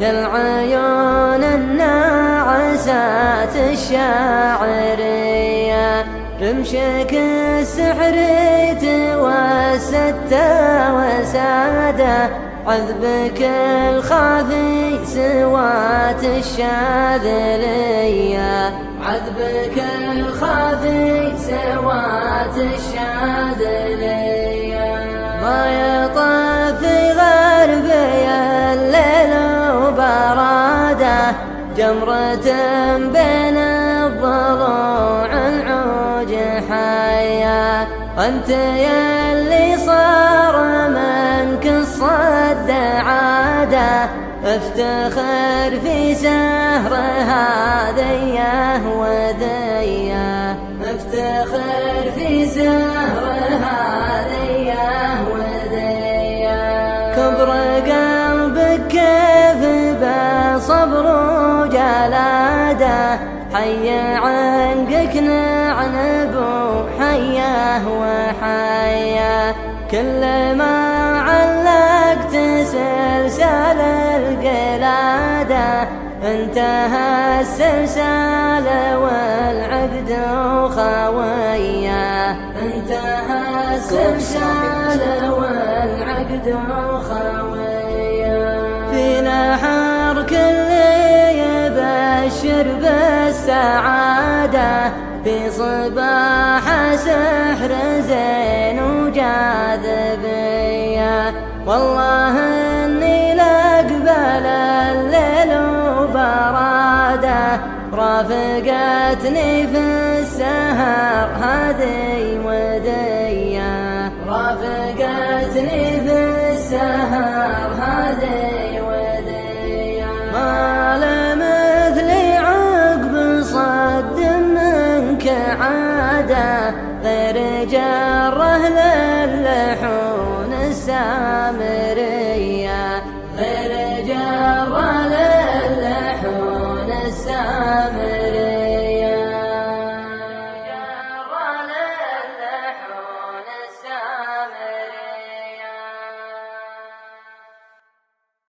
يا العيون الناعسات الشاعرية رمشك السحري توسدت وسادة. عذبك الخاذي سوات الشاذلية عذبك الخاذي سوات الشاذلية جمرة بين الضلوع العوج حيا أنت يا اللي صار منك الصد عادة افتخر في سهر هذيه وذيه افتخر في سهر وذيه كبر قلبك وجلاده حي عنقك نعنب وحياه وحيا كل ما علقت سلسال القلادة انتهى السلسال والعقد وخويا انتهى السلسال والعقد وخويا يبشر بالسعادة في صباح سحر زين وجاذبية. والله إني لاقبل الليل وبراده. رافقتني في السهر هذي ودية. رافقتني غير جاره للحون السامرية غير جاره